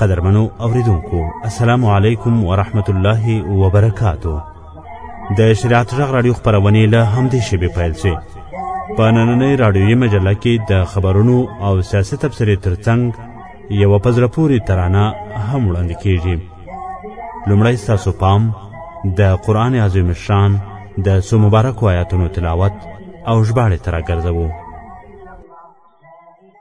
قدرمنو اوریدونکو السلام علیکم ورحمت الله وبرکاتو د شریعت غږ رادیو خبرونه له همدې شبي پیل شي په نننۍ رادیوي مجله کې د خبرونو او سیاسي تبصرې ترڅنګ یوه په زړه پورې ترانه هم وړاندې کیږي لومړی ستاسو پام د قرآن عظیم شان د څو مبارکو آیاتونو تلاوت او ژباړې ته راګرځوو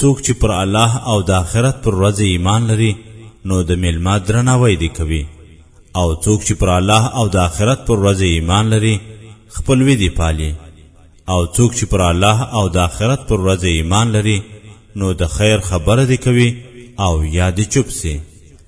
څوک چې پر الله او د آخرت پر ورځ ایمان لري نو د میلمه درناوی دی کوي او څوک چې پر الله او د آخرت پر ورځ ایمان لري خپلوي دی پالي او څوک چې پر الله او د آخرت پر ورځ ایمان لري نو د خیر خبره دی کوي او یا دی چوپ سي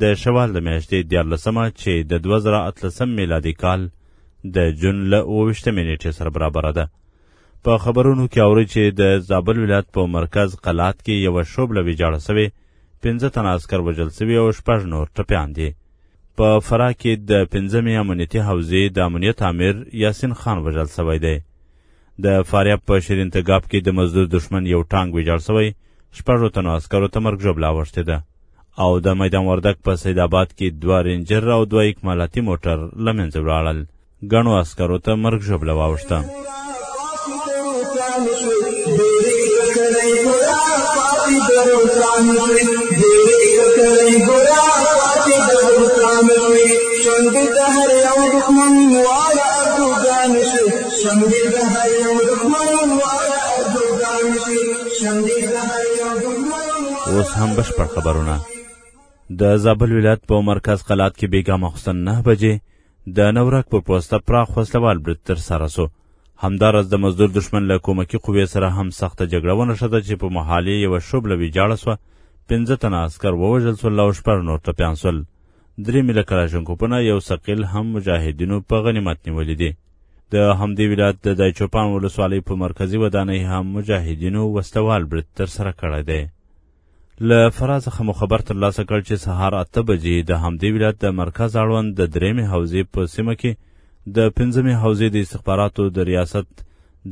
د شوال د میاشتې دیارلسمه چې د دوه زره اتلسم میلادي کال د جون له اوویشتمې نیټې سره برابره ده په خبرونو کې اوري چې د زابل ولایت په مرکز قلات کې یوه شوبله ویجاړه سوې پنځه تنه عسکر وژل سوي او شپږ نور ټپیان دي په فراه کې د پنځمې امنیتي حوزې د امنیت امیر یاسین خان وژل سوی دی د فاریاب په شیرین تګاب کې د مزدور دښمن یو ټانګ ویجاړ شوی شپږو تنو عسکرو ته مرګ ژوبله اوښتې ده او د میدان وردک په سید آباد کې دوه رینجر او دوه اکمالاتي موټر له منځه ولاړل ګڼو عسکرو ته مرګ ژوبله واوښته شونډې د هر یو دښمن واړه اردوګان شي شمدي څخه یو دښمن واره اردوګان شي شمدي څخه یو دښمن اوس هم بشپړ خبرونه د زابل ولایت په مرکز قلات کې بیګا ماخوستن نه بجې د نورک په پوسته پراخ وسلوال برید ترسره سو همداراز د مزدور دښمن له کومکي قوې سره هم سخته جګړه ونښته چې په محال یې یوه شوبله ویجاړه سوه پنځه تنه عسکر ووژل سول او شپږ نور ټپیان سول درې ملي کلاشنکوپونه یو ثقیل هم مجاهدینو په غنیمت نیولي دي د همدې ولایت د دایچوپان ولسوالۍ په مرکزي ودانۍ هم مجاهدینو وسلهوال برید ترسره کړی دی له فراه څخه مو خبر ترلاسه کړ چې سهار اته بجې د همدې ولایت د مرکز اړوند د درېیمې حوزې په سیمه کې د پنځمې حوزې د استخباراتو د ریاست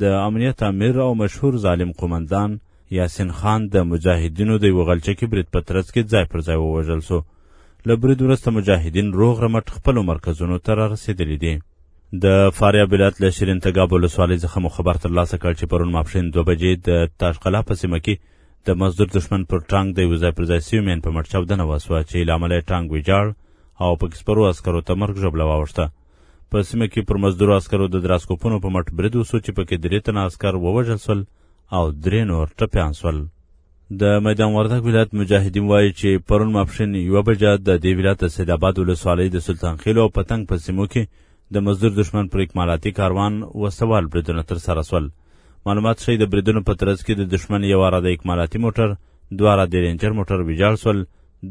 د امنیت امیر او مشهور ظالم قومندان یاسین خان د مجاهدینو د یوه غلچکي برید په ترڅ کې ځای پر ځای ووژل سو له برید وروسته مجاهدین روغ رمټ خپلو مرکزونو ته رارسېدلي دي د فاریاب ولایت له شیرین تګاب ولسوالۍ څخه مو خبر ترلاسه کړ چې پرون ماپښین دوه بجې د تاشقلا په سیمه کې د مزدور دښمن پر ټانګ د یو ځای پر ځای سوي مین په مټ چاودنه وسوه چې له امله یې ټانګ ویجاړ او پکې سپرو عسکرو ته مرګ ژوبله واوښته په سیمه کې پر مزدورو عسکرو د دراسکوپونو په مټ برید وسو چې پکې درې تنه عسکر ووژل سول او درې نور ټپیان سول د میدان وردګ ولایت مجاهدین وایي چې پرون ماپښین یوه بجه د دې ولایت د سیدآباد ولسوالۍ د سلطان خیلو او پتنګ په سیمو کې د مزدور دښمن پر اکمالاتي کاروان وسوال بریدونه ترسره سول معلومات ښیي د بریدونو په ترڅ کې د دښمن یوه راده اکمالاتي موټر دوه راده رینجر موټر ویجاړ سول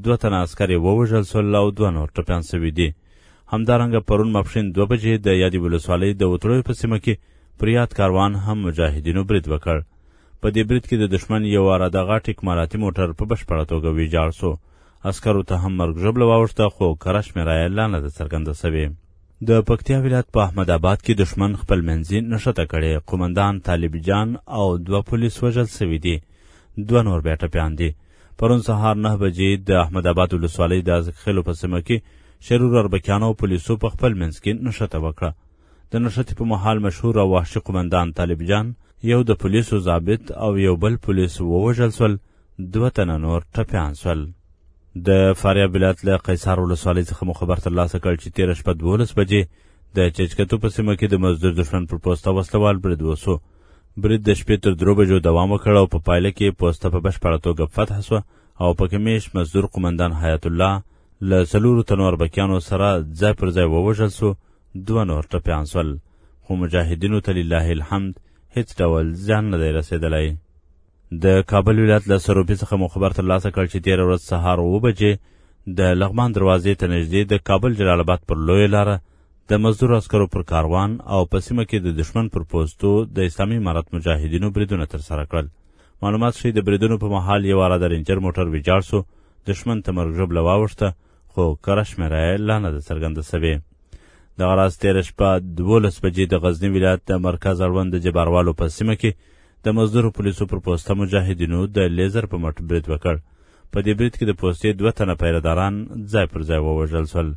دوه تنه عسکر یې ووژل سول او دوه نور ټپیان سوي دي همدارنګه پرون ماپښین دوه بجې د یادې ولسوالۍ د وتړیو په سیمه کې پر یاد کاروان هم مجاهدینو برید وکړ. په دې برید کې د دښمن یو عراده غټ اکمالاتي موټر په بشپړه توګه ویجاړ شو. عسکرو ته هم مرګ ژوبله واوښته خو کره شمېره یې لا نه ده څرګنده شوې. د پکتیا ولایت په احمد آباد کې دښمن خپل منځي نښته کړې قومندان طالب جان او دوه پولیس وژل شوي دي دوه نور بیا ټپیان دي پرون سهار نه بجې د احمد آباد ولسوالۍ د ازکخېلو په سیمه کې شرور اربکیانو پولیسو په خپل منځ کې نښته وکړه د نښتې په مهال مشهور او وحشي قومندان طالب جان، یو د پولیسو ضابط او یو بل پولیس ووژل شول، دوه تنه نور ټپیان شول. د فاریاب ولایت له قیصار ولسوالۍ څخه مو خبر ترلاسه کړ چې تېره شپه دوولس بجې د چچکتو په سیمه کې د مزدور دښمن پر پوسته وسلوال برید وشو. برید د شپې تر درو بجو دوام وکړ او په پایله کې پوسته په بشپړه توګه فتح شوه او په کمیش مزدور قومندان حیات الله له څلورو تنو اربکیانو سره ځای پر ځای ووژل شو دوه نور ټپیان سول خو مجاهدینو ته لله الحمد هیڅ ډول زیان نه دی رسېدلی د کابل ولایت له سروبي څخه مو خبر ترلاسه کړ چې تېره ورځ سهار اوه بجې د لغمان دروازې ته نږدې د کابل جلال آباد پر لویه لاره د مزدور عسکرو پر کاروان او په سیمه کې د دښمن پر پوستو د اسلامي امارت مجاهدینو بریدونه ترسره کړل معلومات ښیي د بریدونو په مهال یو عراده رینجر موټر ویجاړ سو دښمن ته مرګ ژوبله واوښته خو کره شمېره یې لا نه ده څرګنده سوې دغه راز تېره شپه دولس بجې د غزني ولایت د مرکز اړوند د جباروالو په سیمه کې د مزدورو پولیسو پر پوسته مجاهدینو د لیزر په مټ برید وکړ په دې برید کې د پوستې دوه تنه پیرداران ځای پر ځای ووژل سول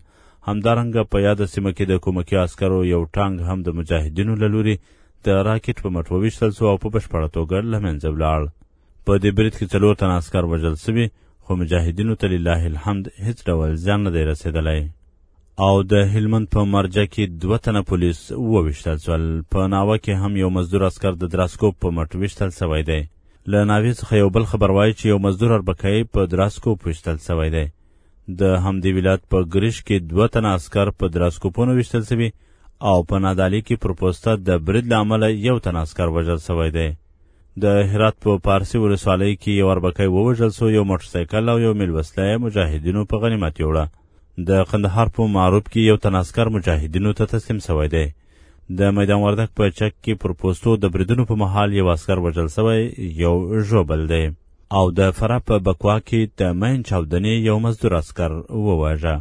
همدارنګه په یاده سیمه کې د کومکي عسکرو یو ټانګ هم د مجاهدینو له لوري د راکټ په مټ وویشتل سو او په بشپړه توګه له منځه ولاړ په دې برید کې څلور تنه عسکر وژل سوي خو مجاهدینو ته لله الحمد هیڅ ډول زیان نه دی رسېدلی او د هلمند په مرجع کې دوه تنه پولیس وویشتل سول په ناوه کې هم یو مزدور عسکر د دراسکوپ په مټ ویشتل سوی دی له ناوې څخه یو بل خبر وایي چې یو مزدور اربکۍ په دراسکوپ ویشتل سوی دی د همدې ولایت په ګریش کې دوه تنه عسکر په دراسکوپونو ویشتل سوي او په نادالي کې پر پوسته د برید له امله یو تن عسکر وژل سوی دی د هرات په پارسي ولسوالۍ کې یو اربکی ووژل سو یو موټرسایکل او یو میل وسله یې مجاهدینو په غنیمت یوړه د قندهار په معروب کې یو تن عسکر مجاهدینو ته تسلیم سوی دی د میدان وردک په چک کې پر پوستو د بریدونو په مهال یو عسکر وژل سوی یو ژوبل دی او د فراه په بکوا کې د مین چاودنې یو مزدور عسکر وواژه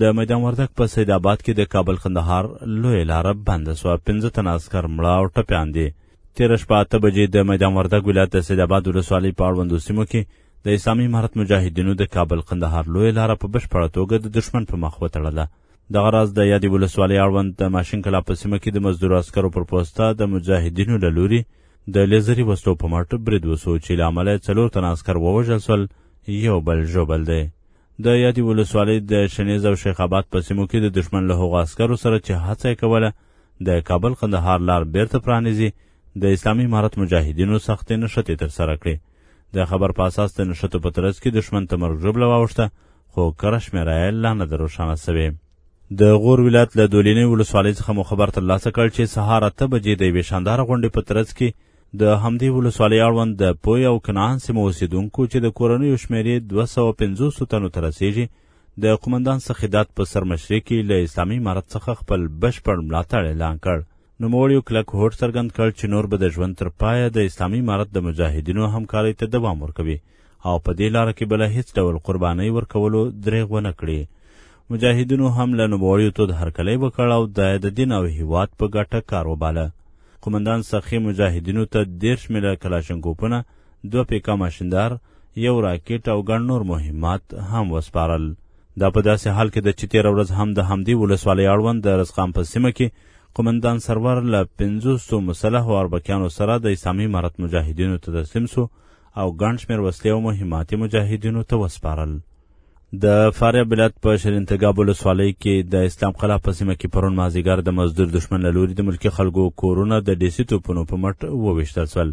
د میدان وردک په سید آباد کې د کابل قندهار لوی لاره بنده سوه پنځه تنه عسکر مړه او ټپیان دي تېره شپه اته بجې د میدان وردګ ولایت د سید آباد ولسوالۍ په اړوندو سیمو کې د اسلامي امارت مجاهدینو د کابل قندهار لویه لاره په بشپړه توګه د دښمن په مخ وتړله دغه راز د یادې ولسوالۍ اړوند د ماشین کلا په سیمه کې د مزدورو عسکرو پر پوسته د مجاهدینو له لوري د لیزري وسلو په مټ برید وسو چې له امله یې څلور تنه عسکر ووژل سول یو بل ژوبل دی د یادې ولسوالۍ د شنیز او شیخ آباد په سیمو کې د دښمن له هغو عسکرو سره چې هڅه یې کوله د کابل قندهار لار بیرته پرانیزي، د اسلامي امارت مجاهدینو سختې نښتې ترسره کړې. د خبر په اساس د نښتو په ترڅ کې دښمن ته مرګ ژوبله واوښته، خو کره شمېره یې لا نه ده روښانه شوې. د غور ولایت له دولینۍ ولسوالۍ څخه مو خبر ترلاسه کړ چې سهار اته بجې د یوې شانداره غونډې په ترڅ کې د همدې ولسوالۍ اړوند د پوی او کنعان سیمو اوسېدونکو چې د کورنیو شمېرې دوه سوه پنځوسو تنو ته رسېږي د قومندان سخیدات په سرمشرۍ کې له اسلامي امارت څخه خپل بشپړ ملاتړ اعلان کړ. نوموړیو کلک هوډ څرګند کړ چې نور به د ژوند تر پایه د اسلامي امارت د مجاهدینو همکارۍ ته دوام ورکوي او په دې لاره کې به له هیڅ ډول قربانۍ ورکولو درېغ ونه کړي. مجاهدینو هم له نوموړیو تود هرکلی وکړ او دا یې د دین او هیواد په ګټه کار وباله. قومندان سخي مجاهدینو ته دېرش میله کلاشنکوپونه، دوه پیکه ماشیندار یو راکټ او ګڼ نور مهمات هم وسپارل دا په داسې حال کې ده چې تېره ورځ هم د همدې ولسوالۍ اړوند د رزقام په سیمه کې قومندان سرور له پنځوسو مسلحو اربکیانو سره د اسلامي امارت مجاهدینو ته تسلیم سو او ګڼ شمېر وسلې او مهمات یې مجاهدینو ته وسپارل د فاریاب ولایت په شرینتګاب ولسوالۍ کې د اسلام قلعه په سیمه کې پرون مازدیګر د مزدور دښمن له لوري د ملکي خلکو کورونه د ډیسي توپونو په مټ وویشتل سول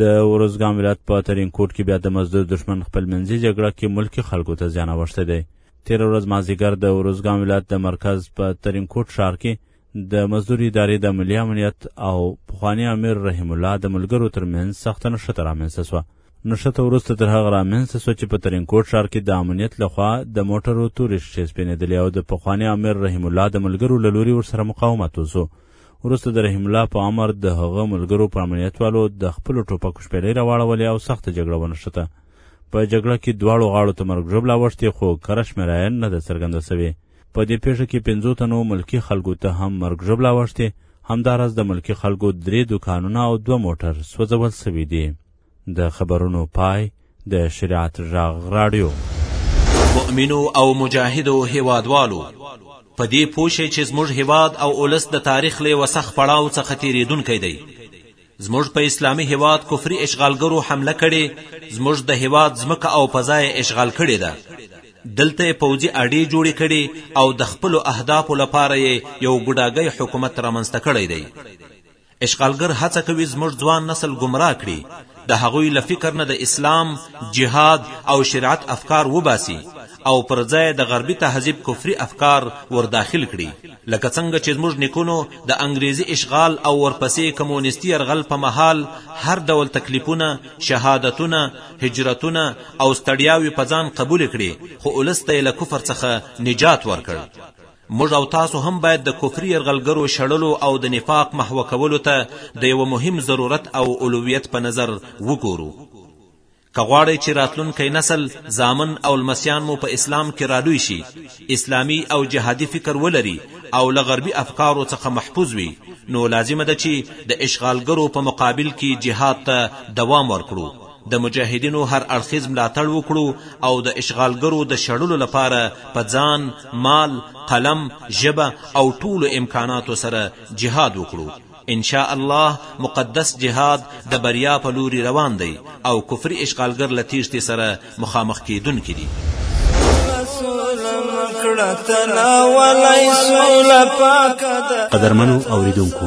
د ورزګان ولایت په ترینکوټ کې بیا د مزدور دښمن خپل منځي جګړه کې ملکي خلکو ته زیان اوښتی دی تېره ورځ مازیګر د ورزګان ولایت د مرکز په ترینکوټ ښار کې د مزدور ادارې د ملي امنیت او پخواني امیر رحیم الله د ملګرو ترمنځ سخته نښته رامنځته سوه نښته وروسته تر هغه رامنځته سوه چې په ترینکوټ ښار کې د امنیت لخوا د موټرو تورې ښیښې سپینېدلې او د پخواني امیر رحیم الله د ملګرو له لوري ورسره مقاومت وسو وروسته د رحیم الله په امر د هغه ملګرو پر امنیتوالو د خپلو ټوپکو شپېلۍ راواړولې او سخته جګړه ونښته. په جګړه کې دواړو غاړو ته مرګ ژوبله اوښتې خو کره شمېره نه ده څرګنده شوې. په دې پېښه کې پنځو تنو ملکي خلکو ته هم مرګ ژوبله اوښتې، همداراز د ملکي خلکو درې دوکانونه او دوه موټر سوځول شوي دي. د خبرونو پای د شریعت غږ راډیو مؤمنو او مجاهدو هیوادوالو په دې پوه شئ چې زموږ هیواد او اولس د تاریخ له یوه سخت پړاو څخه تیریدونکی دی زموږ په اسلامي هیواد کفري اشغالګرو حمله کړې زموږ د هیواد ځمکه او فضا یې اشغال کړې ده دلته یې پوځي اډې جوړې کړې او د خپلو اهدافو لپاره یې یو ګوډاګی حکومت رامنځته کړی دی اشغالګر هڅه کوي زموږ ځوان نسل ګمراه کړي د هغوی له فکر نه د اسلام جهاد او شریعت افکار وباسي او پر ځای د غربي تهذیب کفري افکار ورداخل کړي لکه څنګه چې زموږ نیکونو د انګریزي اشغال او ورپسې کمونیستي یرغل په مهال هر ډول تکلیفونه شهادتونه هجرتونه او ستړیاوې په ځان قبول کړي خو ولس ته یې له کفر څخه نجات ورکړ موږ او تاسو هم باید د کفري یرغلګرو شړلو او د نفاق محوه کولو ته د یوه مهم ضرورت او اولویت په نظر وګورو. که غواړئ چې راتلونکی نسل، زامن او لمسیان مو په اسلام کې رالوی شي، اسلامي او جهادي فکر ولري او له غربي افکارو څخه محفوظ وي، نو لازمه ده چې د اشغالګرو په مقابل کې جهاد ته دوام ورکړو د مجاهدینو هر اړخیز ملاتړ وکړو او د اشغالګرو د شړلو لپاره په ځان، مال، قلم، ژبه او ټولو امکاناتو سره جهاد وکړو. ان شاء الله مقدس جهاد د بریا په لوري روان دی او کفري اشغالګر له تیښتې سره مخامخ کیدونکي دي. قدرمنو اوریدونکو!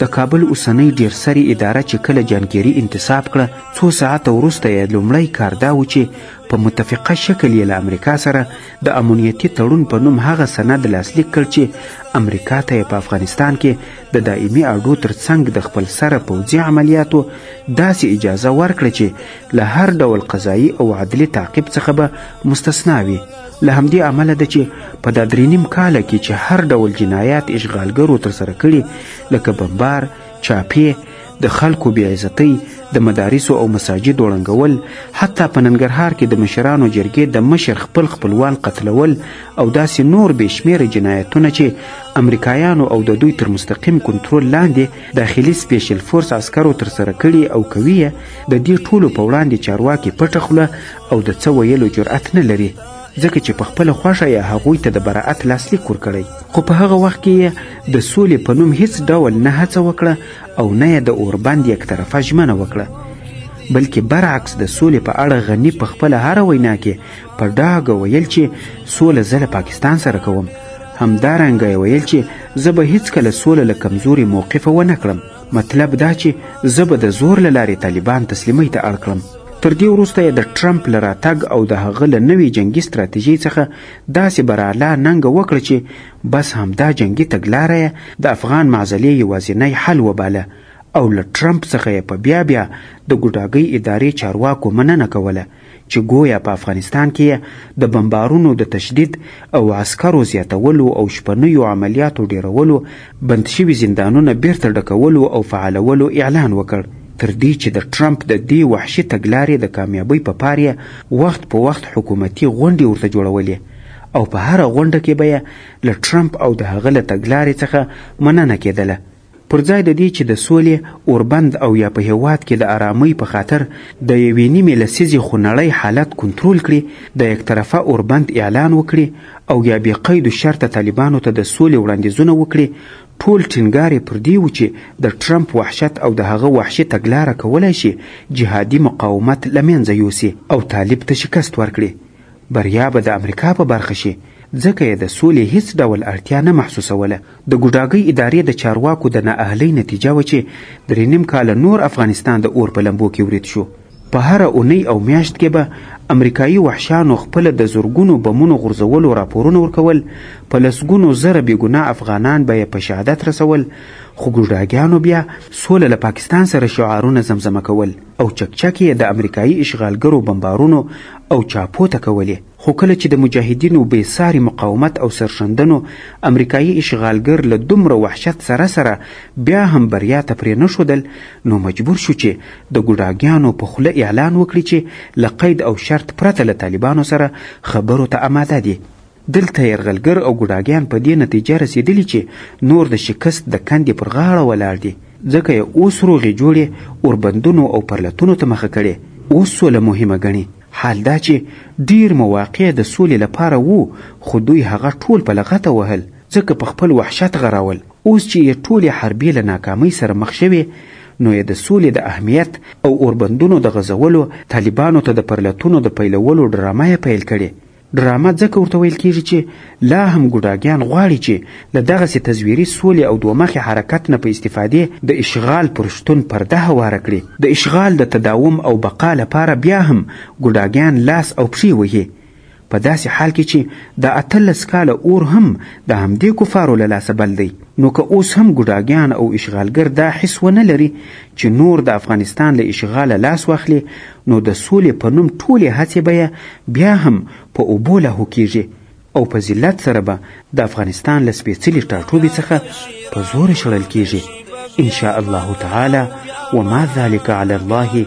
د کابل اوسنۍ ډېر سرې اداره چې کله جان کیري انتصاب کړه څو ساعته وروسته یې لومړی کار دا و چې په متفقه شکل یې له امریکا سره د امنیتي تړون په نوم هغه سند لاسلیک کړ چې امریکا ته یې په افغانستان کې د دایمي اډو ترڅنګ د خپل سره پوځي عملیاتو داسې اجازه ورکړه چې له هر ډول قضایي او عدلي تعقیب څخه به مستثنا وي له همدې امله ده چې په دا درې نیم کاله کې چې هر ډول جنایات اشغالګرو ترسره کړي لکه بمبار چاپې د خلکو بې عزتۍ د مدارسو او مساجد وړنګول حتی په ننګرهار کې د مشرانو جرګې د مشر خپل خپلوان قتلول او داسې نور بې شمېره جنایتونه چې امریکایانو او د دوی تر مستقیم کنټرول لاندې داخلي سپیشل فورس عسکرو ترسره کړي او کوي د دې ټولو په وړاندې چارواکي پټه خوله او د څه ویلو جرأت نه لري ځکه چې په خپله خوښه یې هغوی ته د براعت لاسلیک ورکړی خو په هغه وخت کې یې د سولې په نوم هیڅ ډول نه هڅه وکړه او نه یې د اوربند یک طرفه ژمنه وکړه بلکې برعکس د سولې په اړه غني په خپله هره وینا کې په ډاګه ویل چې سوله زه له پاکستان سره کوم همدارنګه یې ویل چې زه به هیڅکله سوله له کمزوري موقفه ونه کړم مطلب دا چې زه به د زور له لارې طالبان تسلیمۍ ته اړ کړم تر دې وروسته یې د ټرمپ له راتګ او د هغه له نوې جنګي ستراتیژۍ څخه داسې برالا ننګه وکړه چې بس همدا جنګي تګلاره یې د افغان معضلې یوازینی حل وباله او له ټرمپ څخه یې په بیا بیا د ګوډاګۍ ادارې چارواکو مننه کوله چې ګویا په افغانستان کې یې د بمبارونو د تشدید او عسکرو زیاتولو او شپنیو عملیاتو ډېرولو، بند شوي زندانونه بېرته ډکولو او فعالولو اعلان وکړ، تر دې چې د ټرمپ د دې وحشي تګلارې د کامیابۍ په پار یې وخت په وخت حکومتي غونډې ورته جوړولې او په هره غونډه کې به یې له ټرمپ او د هغه له تګلارې څخه مننه کېدله. پر ځای د دې چې د سولې، اوربند او یا په هېواد کې د ارامۍ په خاطر د یوې نیمې لسیزې خونړی حالت کنترول کړي، د یک طرفه اوربند اعلان وکړي او یا بې قید و شرطه طالبانو ته د سولې وړاندیزونه وکړي، ټول ټینګار یې پر دې و چې د ټرمپ وحشت او د هغه وحشي تګلاره کولای شي جهادي مقاومت له منځه یوسي او طالب ته شکست ورکړي. بریا به د امریکا په برخه شي، ځکه یې د سولې هیڅ ډول اړتیا نه محسوسوله. د ګوډاګۍ ادارې د چارواکو د نااهلۍ نتیجه وه چې درې نیم کاله نور افغانستان د اور په لمبو کې ورید شو. په هره اونۍ او میاشت کې به امریکایي وحشیانو خپل د زرګونو بمونو غورځولو راپورونه ورکول، په لسګونو زره بې ګناه افغانان به یې په شهادت رسول، خو ګوډاګیانو بیا سوله له پاکستان سره شعارونه زمزمه کول. او چکچکې یې د امریکایي اشغالګرو بمبارونو او چاپو ته کولې خو کله چې د مجاهدینو بې ساري مقاومت او سرښندنو امریکایي اشغالګر له دومره وحشت سره سره بیا هم بریا ته پرې نه ښودل نو مجبور شو چې د ګوډاګیانو په خوله اعلان وکړي چې له قید او شرط پرته له طالبانو سره خبرو ته اماده دي دلته یرغلګر او ګوډاګیان په دې نتیجه رسیدلي چې نور د شکست د کندې پر غاړه ولاړ دي، ځکه یې اوس روغې جوړې اوربندونو او پرلتونو ته مخه کړې، اوس سوله مهمه ګڼي، حال دا چې ډیر مواقع د سولې لپاره وو، خو دوی هغه ټول په لغته وهل، ځکه په خپل وحشت غراول، اوس چې یې ټولې حربې له ناکامۍ سره مخ شوې، نو یې د سولې د اهمیت او اوربندونو د غځولو، طالبانو ته د پرلتونو د پیلولو ډرامه یې پیل کړې، ډرامه ځکه ورته ویل کیږي چې لا هم ګوډاګیان غواړي چې له دغسې تزویري سولې او دوه مخې حرکت نه په استفادې د اشغال پر شتون پرده هواره کړي. د اشغال د تداوم او بقا لپاره بیا هم ګوډاګیان لاس او پښې وهي. په داسې حال کې چې دا اتلس کاله اور هم د همدې کفارو له لاسه بل دی. نو که اوس هم ګوډاګیان او اشغالګر دا حس ونه لري چې نور د افغانستان له اشغاله لاس واخلي نو د سولې په نوم ټولې هڅې به یې بیا هم په اوبو لاهو کېږي او په ذلت سره به د افغانستان له سپېڅلي ټاټوبي څخه په زوره شړل کېږي ان شاء الله تعالی وما ذلك على الله